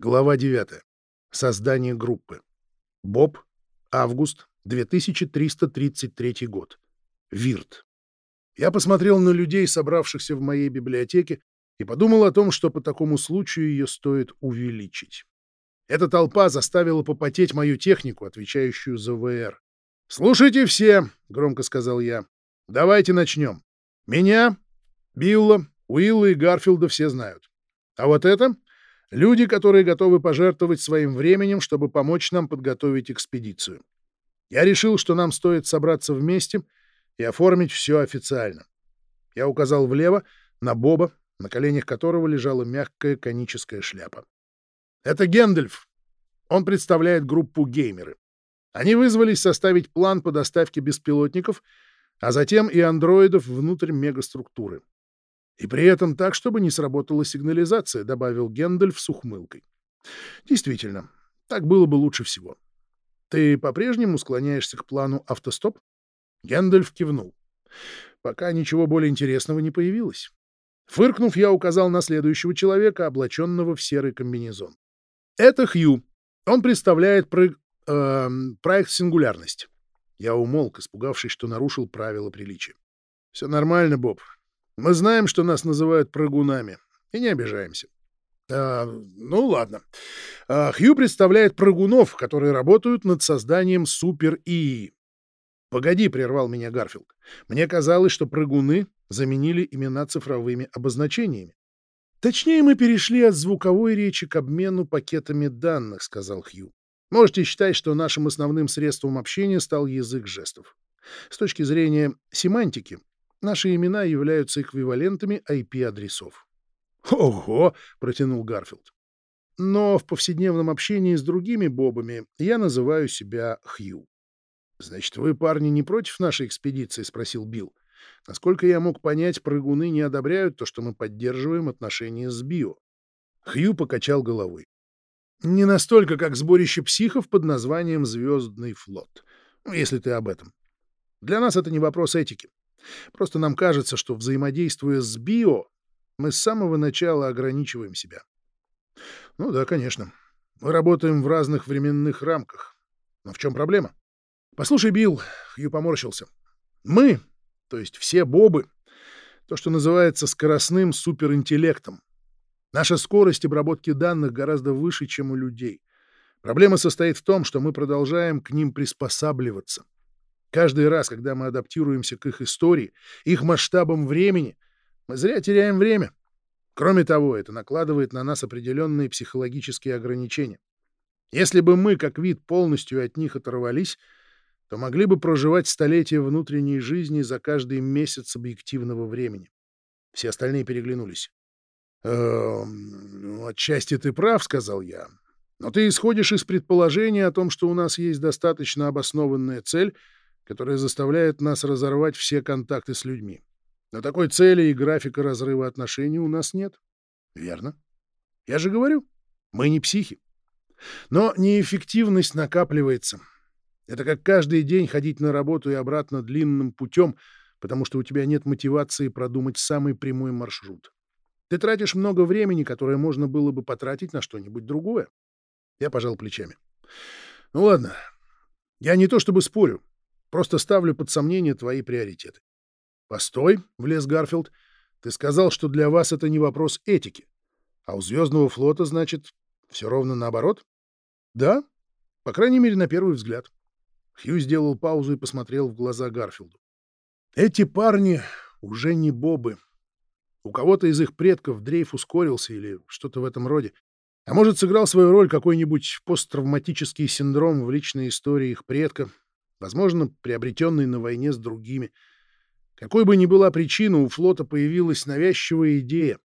Глава 9. Создание группы. Боб. Август. 2333 год. Вирт. Я посмотрел на людей, собравшихся в моей библиотеке, и подумал о том, что по такому случаю ее стоит увеличить. Эта толпа заставила попотеть мою технику, отвечающую за ВР. «Слушайте все», — громко сказал я. «Давайте начнем. Меня, Билла, Уилла и Гарфилда все знают. А вот это — люди, которые готовы пожертвовать своим временем, чтобы помочь нам подготовить экспедицию. Я решил, что нам стоит собраться вместе и оформить все официально. Я указал влево на Боба, на коленях которого лежала мягкая коническая шляпа. Это Гендельф. Он представляет группу геймеры. Они вызвались составить план по доставке беспилотников, а затем и андроидов внутрь мегаструктуры. И при этом так, чтобы не сработала сигнализация, добавил Гендальф с ухмылкой. Действительно, так было бы лучше всего. Ты по-прежнему склоняешься к плану автостоп? Гендальф кивнул. Пока ничего более интересного не появилось. Фыркнув, я указал на следующего человека, облаченного в серый комбинезон. Это Хью. Он представляет про... э, проект «Сингулярность». Я умолк, испугавшись, что нарушил правила приличия. «Все нормально, Боб. Мы знаем, что нас называют прыгунами, и не обижаемся. А, ну, ладно. А, Хью представляет прыгунов, которые работают над созданием супер-ИИ. «Погоди», — прервал меня Гарфилд. «Мне казалось, что прыгуны заменили имена цифровыми обозначениями». «Точнее, мы перешли от звуковой речи к обмену пакетами данных», — сказал Хью. «Можете считать, что нашим основным средством общения стал язык жестов. С точки зрения семантики, Наши имена являются эквивалентами IP-адресов. «Ого!» — протянул Гарфилд. «Но в повседневном общении с другими бобами я называю себя Хью». «Значит, вы, парни, не против нашей экспедиции?» — спросил Билл. «Насколько я мог понять, прыгуны не одобряют то, что мы поддерживаем отношения с Био». Хью покачал головой. «Не настолько, как сборище психов под названием «Звездный флот», если ты об этом. Для нас это не вопрос этики. Просто нам кажется, что взаимодействуя с био, мы с самого начала ограничиваем себя. Ну да, конечно. Мы работаем в разных временных рамках. Но в чем проблема? Послушай, Билл, Хью поморщился. Мы, то есть все бобы, то, что называется скоростным суперинтеллектом. Наша скорость обработки данных гораздо выше, чем у людей. Проблема состоит в том, что мы продолжаем к ним приспосабливаться. Каждый раз, когда мы адаптируемся к их истории, их масштабам времени, мы зря теряем время. Кроме того, это накладывает на нас определенные психологические ограничения. Если бы мы, как вид, полностью от них оторвались, то могли бы проживать столетия внутренней жизни за каждый месяц объективного времени. Все остальные переглянулись. «Эм, «Отчасти ты прав», — сказал я. «Но ты исходишь из предположения о том, что у нас есть достаточно обоснованная цель — которая заставляет нас разорвать все контакты с людьми. Но такой цели и графика разрыва отношений у нас нет. Верно. Я же говорю, мы не психи. Но неэффективность накапливается. Это как каждый день ходить на работу и обратно длинным путем, потому что у тебя нет мотивации продумать самый прямой маршрут. Ты тратишь много времени, которое можно было бы потратить на что-нибудь другое. Я пожал плечами. Ну ладно. Я не то чтобы спорю. Просто ставлю под сомнение твои приоритеты. — Постой, — влез Гарфилд, — ты сказал, что для вас это не вопрос этики. А у Звездного флота, значит, все ровно наоборот? — Да, по крайней мере, на первый взгляд. Хью сделал паузу и посмотрел в глаза Гарфилду. — Эти парни уже не бобы. У кого-то из их предков дрейф ускорился или что-то в этом роде. А может, сыграл свою роль какой-нибудь посттравматический синдром в личной истории их предка, возможно, приобретенный на войне с другими. Какой бы ни была причина, у флота появилась навязчивая идея.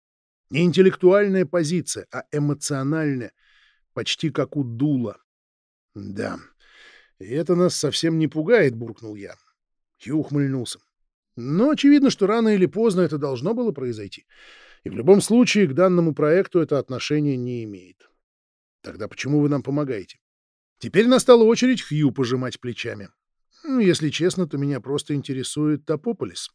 Не интеллектуальная позиция, а эмоциональная, почти как у дула. Да, и это нас совсем не пугает, буркнул я. Хью ухмыльнулся. Но очевидно, что рано или поздно это должно было произойти. И в любом случае к данному проекту это отношение не имеет. Тогда почему вы нам помогаете? Теперь настала очередь Хью пожимать плечами. Ну, если честно, то меня просто интересует Топополис.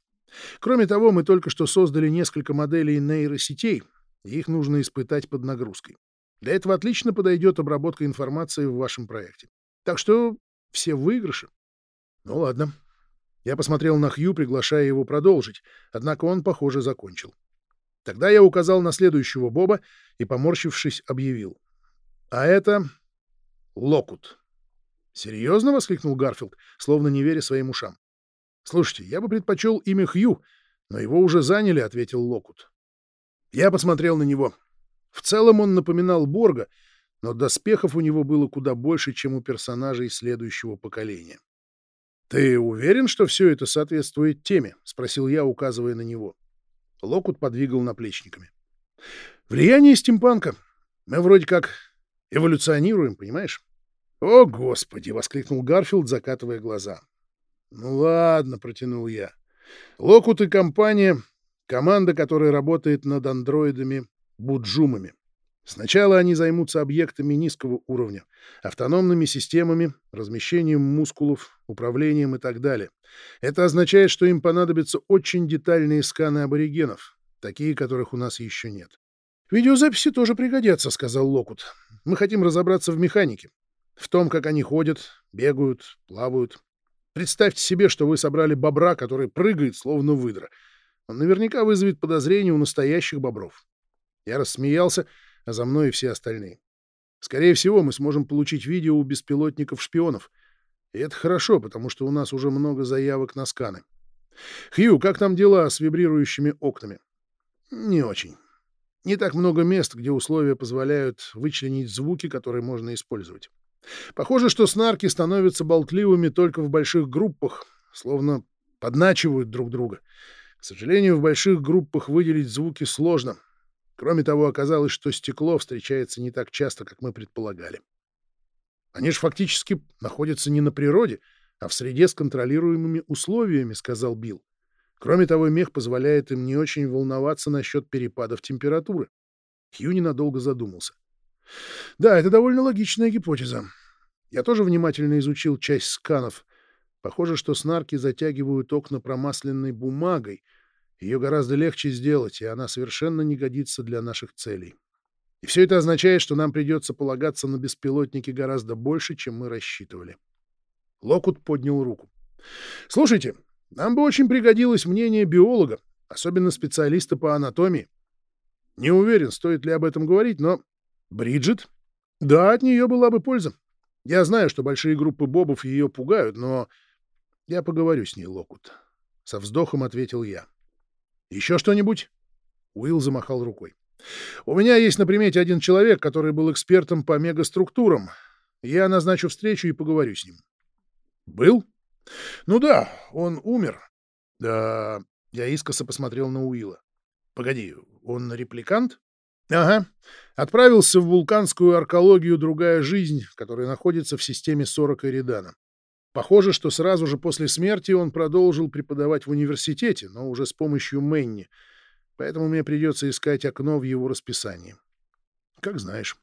Кроме того, мы только что создали несколько моделей нейросетей, и их нужно испытать под нагрузкой. Для этого отлично подойдет обработка информации в вашем проекте. Так что все выигрыши. Ну ладно. Я посмотрел на Хью, приглашая его продолжить, однако он, похоже, закончил. Тогда я указал на следующего Боба и, поморщившись, объявил. А это Локут. «Серьезно?» — воскликнул Гарфилд, словно не веря своим ушам. «Слушайте, я бы предпочел имя Хью, но его уже заняли», — ответил Локут. Я посмотрел на него. В целом он напоминал Борга, но доспехов у него было куда больше, чем у персонажей следующего поколения. «Ты уверен, что все это соответствует теме?» — спросил я, указывая на него. Локут подвигал наплечниками. «Влияние стимпанка. Мы вроде как эволюционируем, понимаешь?» «О, Господи!» — воскликнул Гарфилд, закатывая глаза. «Ну ладно», — протянул я. «Локут и компания — команда, которая работает над андроидами-буджумами. Сначала они займутся объектами низкого уровня, автономными системами, размещением мускулов, управлением и так далее. Это означает, что им понадобятся очень детальные сканы аборигенов, такие, которых у нас еще нет. «Видеозаписи тоже пригодятся», — сказал Локут. «Мы хотим разобраться в механике, в том, как они ходят, бегают, плавают. Представьте себе, что вы собрали бобра, который прыгает, словно выдра. Он наверняка вызовет подозрение у настоящих бобров». Я рассмеялся, — а за мной и все остальные. Скорее всего, мы сможем получить видео у беспилотников-шпионов. И это хорошо, потому что у нас уже много заявок на сканы. Хью, как там дела с вибрирующими окнами? Не очень. Не так много мест, где условия позволяют вычленить звуки, которые можно использовать. Похоже, что снарки становятся болтливыми только в больших группах, словно подначивают друг друга. К сожалению, в больших группах выделить звуки сложно, Кроме того, оказалось, что стекло встречается не так часто, как мы предполагали. Они же фактически находятся не на природе, а в среде с контролируемыми условиями, — сказал Билл. Кроме того, мех позволяет им не очень волноваться насчет перепадов температуры. Хью ненадолго задумался. Да, это довольно логичная гипотеза. Я тоже внимательно изучил часть сканов. Похоже, что снарки затягивают окна промасленной бумагой — ее гораздо легче сделать, и она совершенно не годится для наших целей. И все это означает, что нам придется полагаться на беспилотники гораздо больше, чем мы рассчитывали. Локут поднял руку. «Слушайте, нам бы очень пригодилось мнение биолога, особенно специалиста по анатомии. Не уверен, стоит ли об этом говорить, но... Бриджит? Да, от нее была бы польза. Я знаю, что большие группы бобов ее пугают, но... Я поговорю с ней, Локут. Со вздохом ответил я. Еще что-нибудь? Уилл замахал рукой. У меня есть на примете один человек, который был экспертом по мегаструктурам. Я назначу встречу и поговорю с ним. Был? Ну да, он умер. Да, я искоса посмотрел на Уилла. Погоди, он репликант? Ага. Отправился в вулканскую аркологию «Другая жизнь», которая находится в системе 40 Эридана. Похоже, что сразу же после смерти он продолжил преподавать в университете, но уже с помощью Мэнни, поэтому мне придется искать окно в его расписании. Как знаешь.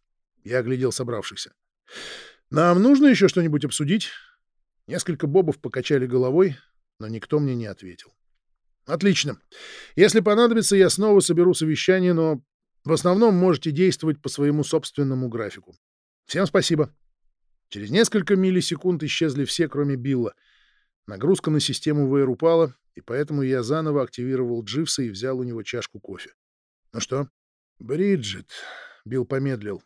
Я оглядел собравшихся. Нам нужно еще что-нибудь обсудить? Несколько бобов покачали головой, но никто мне не ответил. Отлично. Если понадобится, я снова соберу совещание, но в основном можете действовать по своему собственному графику. Всем спасибо. Через несколько миллисекунд исчезли все, кроме Билла. Нагрузка на систему ВР упала, и поэтому я заново активировал Дживса и взял у него чашку кофе. «Ну что?» «Бриджит», — Билл помедлил.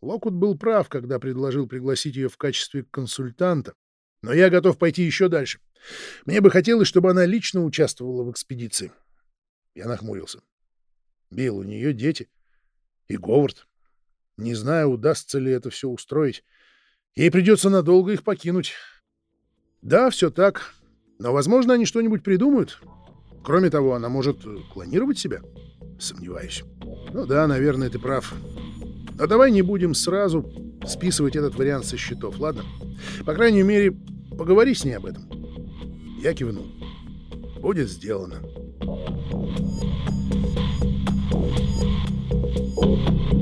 Локут был прав, когда предложил пригласить ее в качестве консультанта, но я готов пойти еще дальше. Мне бы хотелось, чтобы она лично участвовала в экспедиции. Я нахмурился. Билл, у нее дети. И Говард. Не знаю, удастся ли это все устроить. Ей придется надолго их покинуть. Да, все так. Но, возможно, они что-нибудь придумают. Кроме того, она может э, клонировать себя. Сомневаюсь. Ну да, наверное, ты прав. Но давай не будем сразу списывать этот вариант со счетов, ладно? По крайней мере, поговори с ней об этом. Я кивнул. Будет сделано. Thank you.